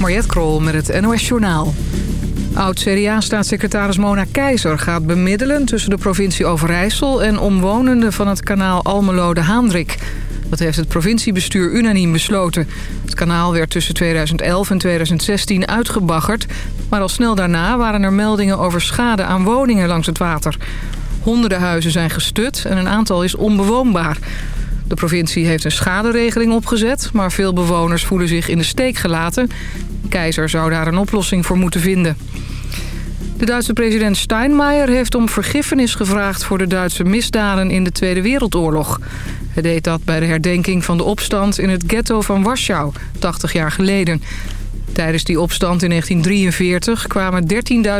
Mariette Krol met het NOS Journaal. Oud-CDA-staatssecretaris Mona Keizer gaat bemiddelen... tussen de provincie Overijssel en omwonenden van het kanaal Almelo-de-Haandrik. Dat heeft het provinciebestuur unaniem besloten. Het kanaal werd tussen 2011 en 2016 uitgebaggerd... maar al snel daarna waren er meldingen over schade aan woningen langs het water. Honderden huizen zijn gestut en een aantal is onbewoonbaar. De provincie heeft een schaderegeling opgezet... maar veel bewoners voelen zich in de steek gelaten. Keizer zou daar een oplossing voor moeten vinden. De Duitse president Steinmeier heeft om vergiffenis gevraagd... voor de Duitse misdaden in de Tweede Wereldoorlog. Hij deed dat bij de herdenking van de opstand in het ghetto van Warschau, 80 jaar geleden. Tijdens die opstand in 1943 kwamen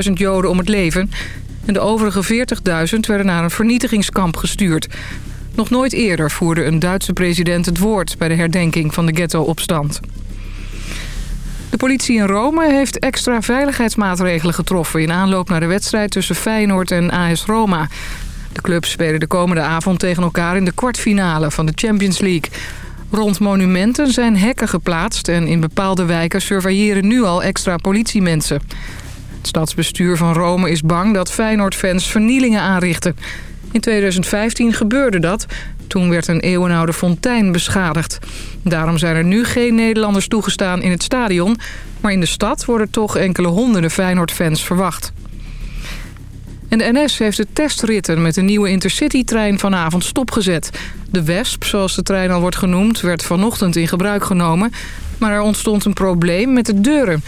13.000 Joden om het leven... en de overige 40.000 werden naar een vernietigingskamp gestuurd. Nog nooit eerder voerde een Duitse president het woord... bij de herdenking van de ghetto-opstand. De politie in Rome heeft extra veiligheidsmaatregelen getroffen... in aanloop naar de wedstrijd tussen Feyenoord en AS Roma. De clubs spelen de komende avond tegen elkaar in de kwartfinale van de Champions League. Rond monumenten zijn hekken geplaatst... en in bepaalde wijken surveilleren nu al extra politiemensen. Het stadsbestuur van Rome is bang dat Feyenoord-fans vernielingen aanrichten... In 2015 gebeurde dat. Toen werd een eeuwenoude fontein beschadigd. Daarom zijn er nu geen Nederlanders toegestaan in het stadion. Maar in de stad worden toch enkele honderden Feyenoord-fans verwacht. En de NS heeft de testritten met de nieuwe Intercity-trein vanavond stopgezet. De Wesp, zoals de trein al wordt genoemd, werd vanochtend in gebruik genomen. Maar er ontstond een probleem met de deuren.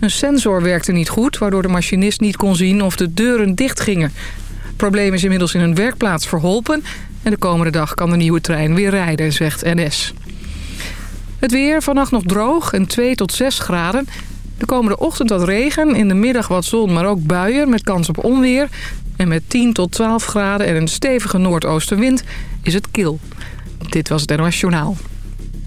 Een sensor werkte niet goed, waardoor de machinist niet kon zien of de deuren dicht gingen. Probleem is inmiddels in een werkplaats verholpen... en de komende dag kan de nieuwe trein weer rijden, zegt NS. Het weer, vannacht nog droog en 2 tot 6 graden. De komende ochtend wat regen, in de middag wat zon, maar ook buien met kans op onweer. En met 10 tot 12 graden en een stevige noordoostenwind is het kil. Dit was het NOS Journaal.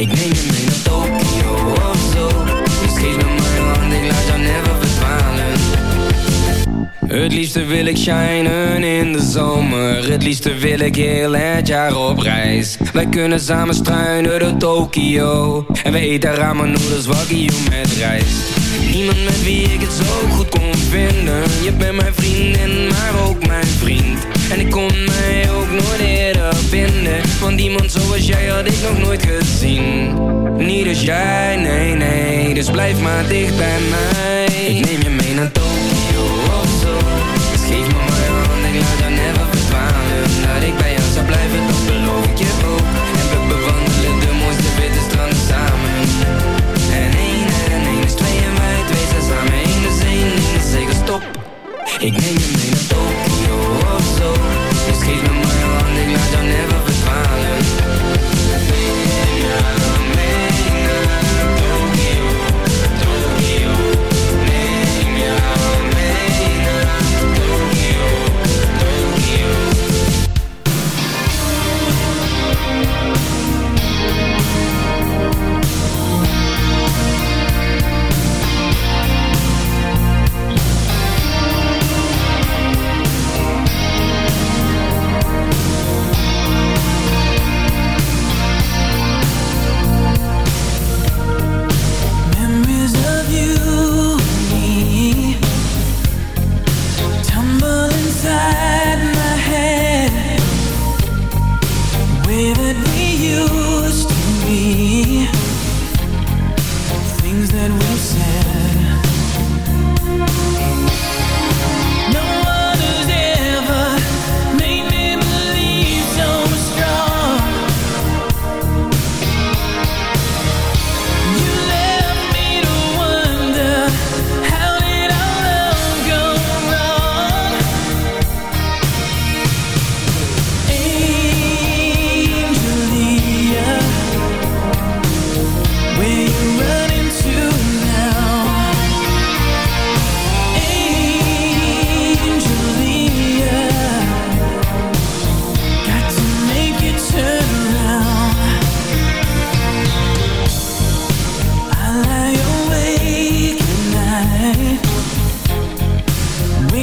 Ik neem je mee naar Tokio of zo. Ik geef me mijn hand, ik laat jou never verdwalen. Het liefste wil ik shinen in de zomer. Het liefste wil ik heel het jaar op reis. Wij kunnen samen struinen door Tokio En we eten ramen noodles, wagyu met rijst. Niemand met wie ik het zo goed kon vinden. Je bent mijn vriendin, maar ook mijn vriend. En ik kon mij ook nooit eerder vinden. Want iemand zoals jij had ik nog nooit gezien. Niet als jij, nee, nee. Dus blijf maar dicht bij mij. Ik neem je mee naar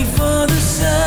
for the sun.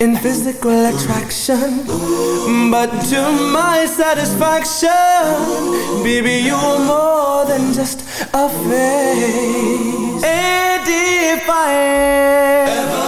in physical attraction. But to my satisfaction, baby, you're more than just a face. And ever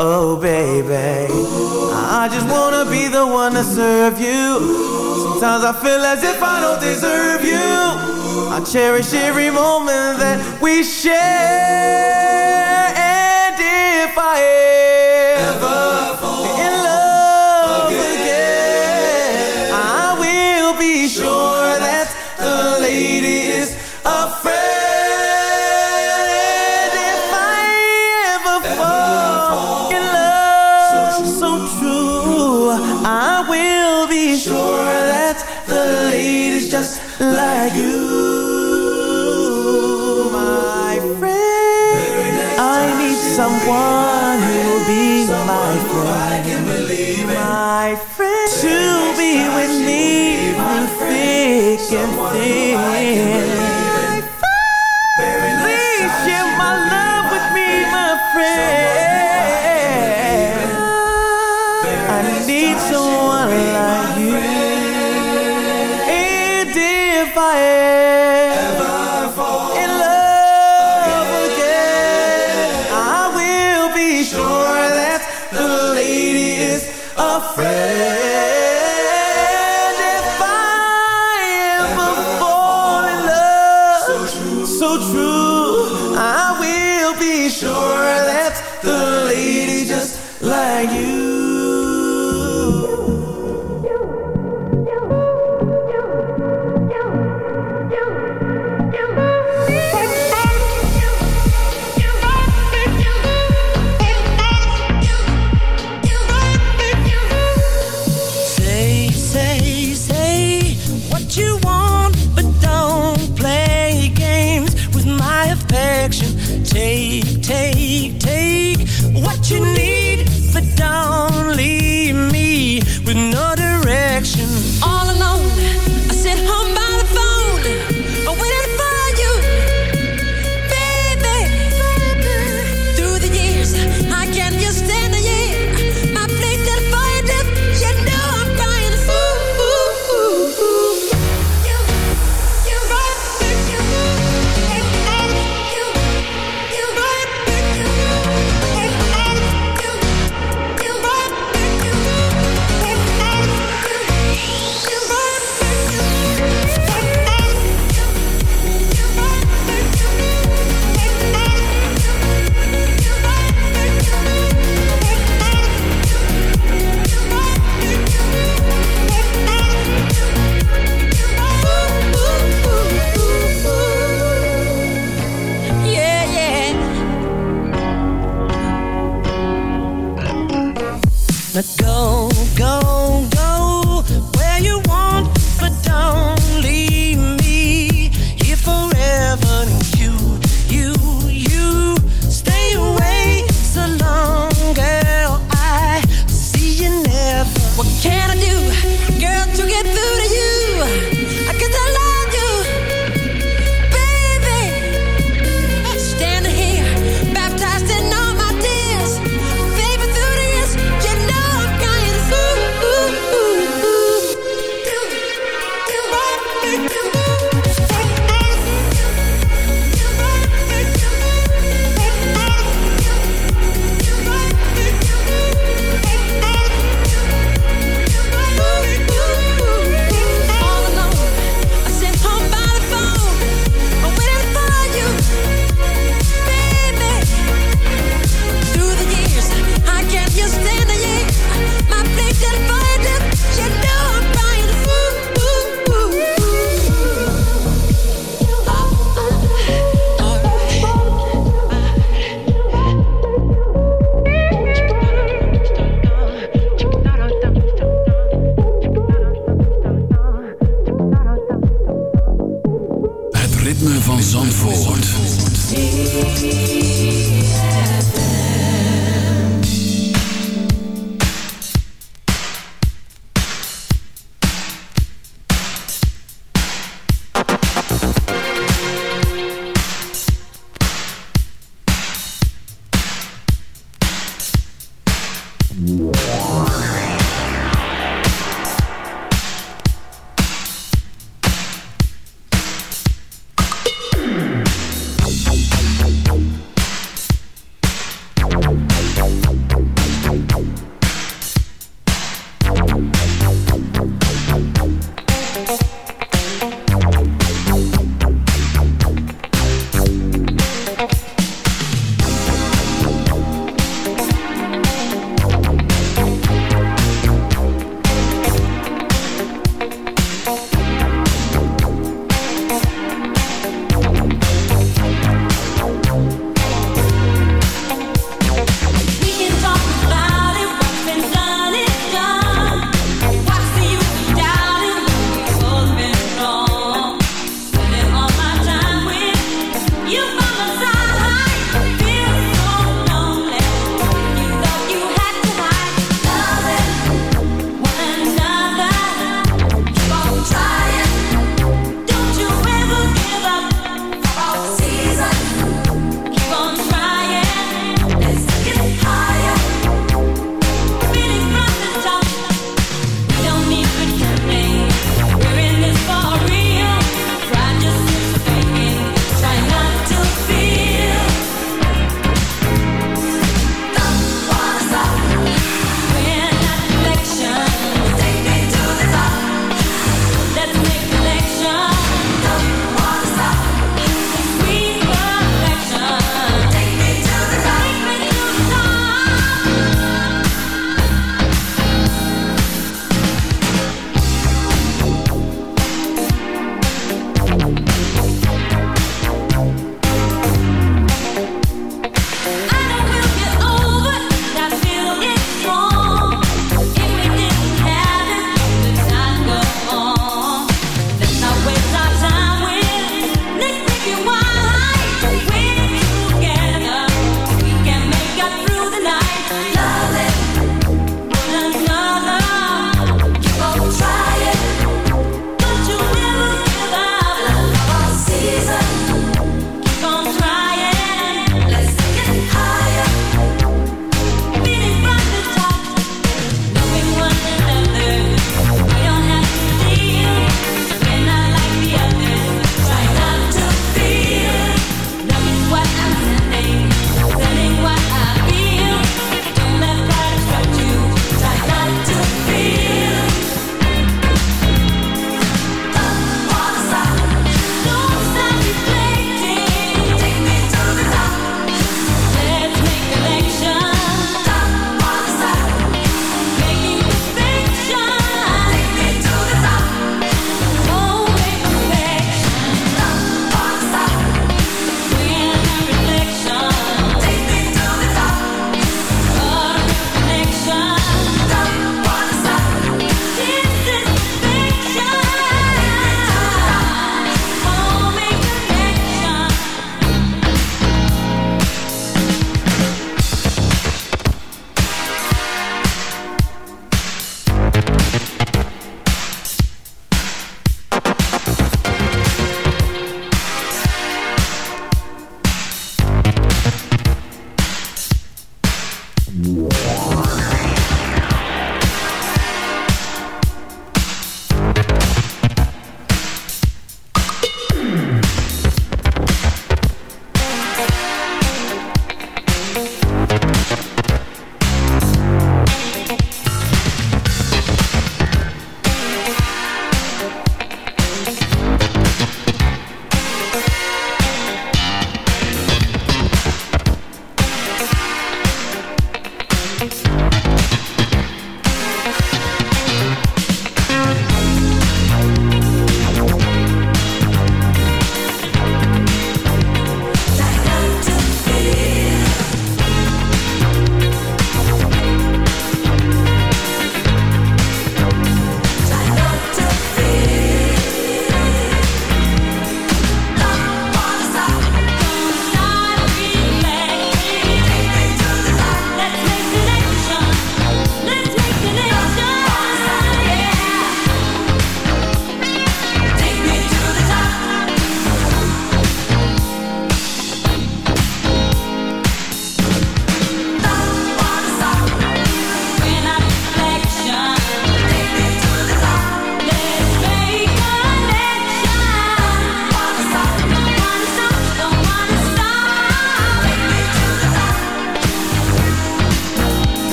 Oh baby I just wanna be the one to serve you. Sometimes I feel as if I don't deserve you. I cherish every moment that we share. And if I like you, my friend. I need someone who'll be my friend. My friend to be with me through thick and thin.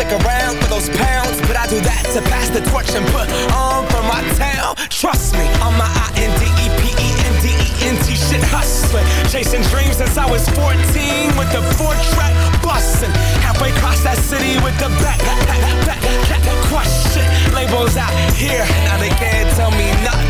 stick around for those pounds. But I do that to pass the torch and put on for my town. Trust me, on my I-N-D-E-P-E-N-D-E-N-T shit hustling. Chasing dreams since I was 14 with the four track busting. Halfway across that city with the back, back, back, back, back, question. Labels out here, now they can't tell me nothing.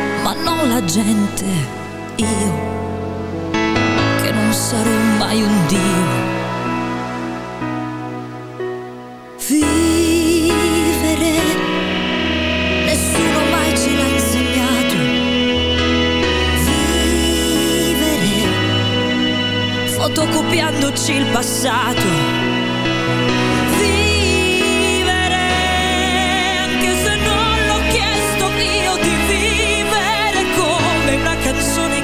ma non la gente, io, che non sarò mai un Dio. Vivere, nessuno mai ce l'ha insegnato. Vivere, fotocopiandoci il passato. Vivere, anche se non l'ho chiesto io di vivere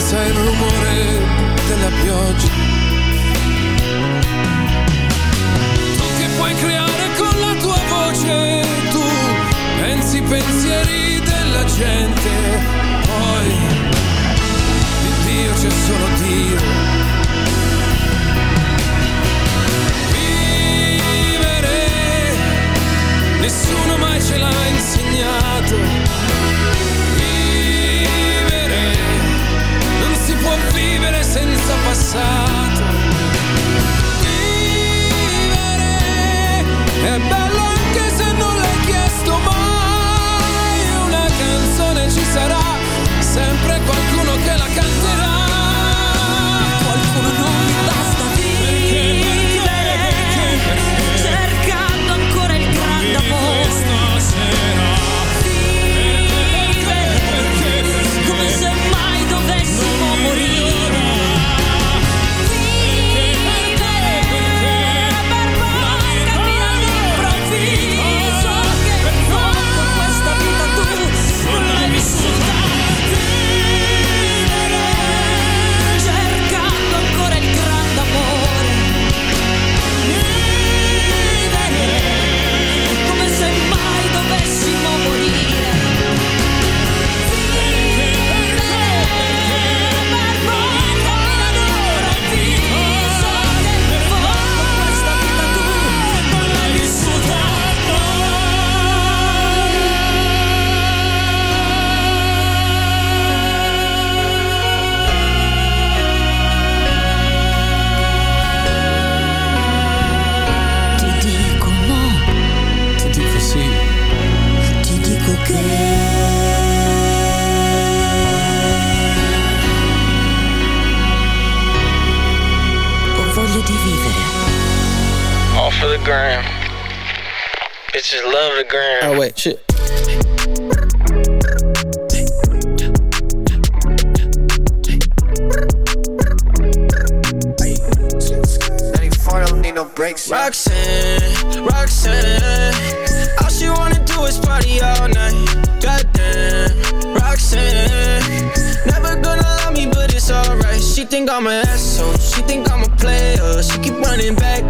senza il rumore della pioggia. Tu che puoi creare con la tua voce, tu pensi i pensieri della gente, poi di Dio c'è solo Dio. Vivere, nessuno mai ce l'ha insegnato. Passato. Vivere, è love the gram. Oh wait, shit. Roxanne, Roxanne, all she wanna do is party all night. Goddamn, Roxanne, never gonna love me, but it's alright. She think I'm an asshole, she think I'm a player. She keep running back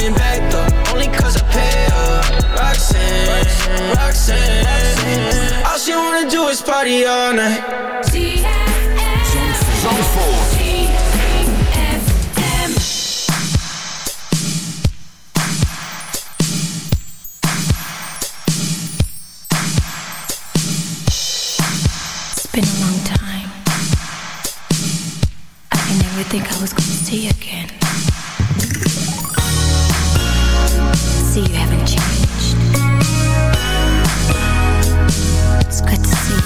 running back though, only cause I pay her. Roxanne, Roxanne, Roxanne. All she wanna do is party all night. It's been a long time. I never think I was gonna see you again. good to see.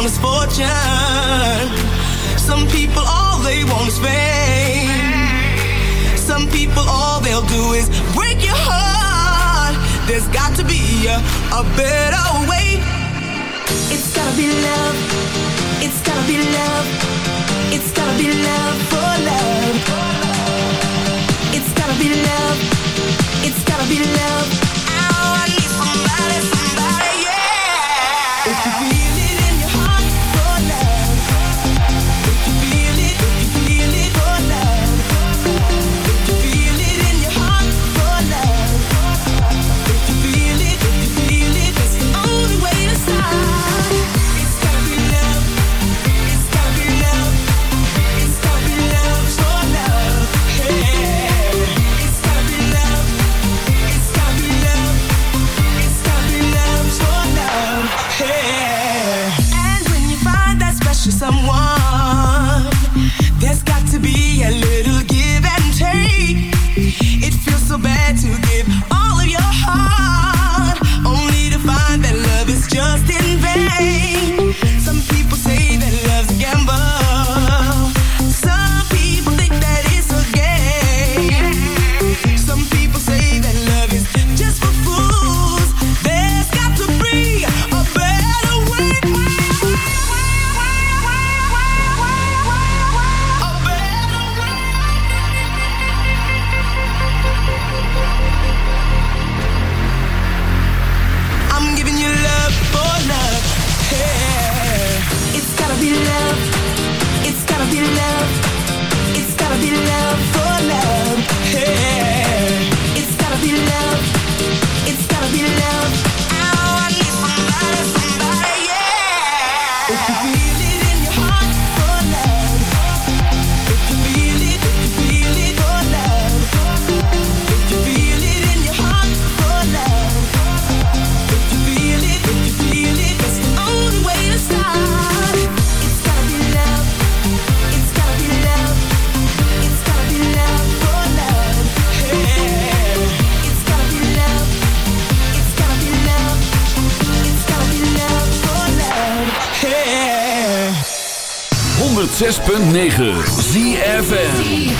want is fortune. Some people all they want is fame. Some people all they'll do is break your heart. There's got to be a, a better way. It's gotta be love. It's gotta be love. It's gotta be love for love. It's gotta be love. It's gotta be love. Ow, I need somebody. 106.9 ZFN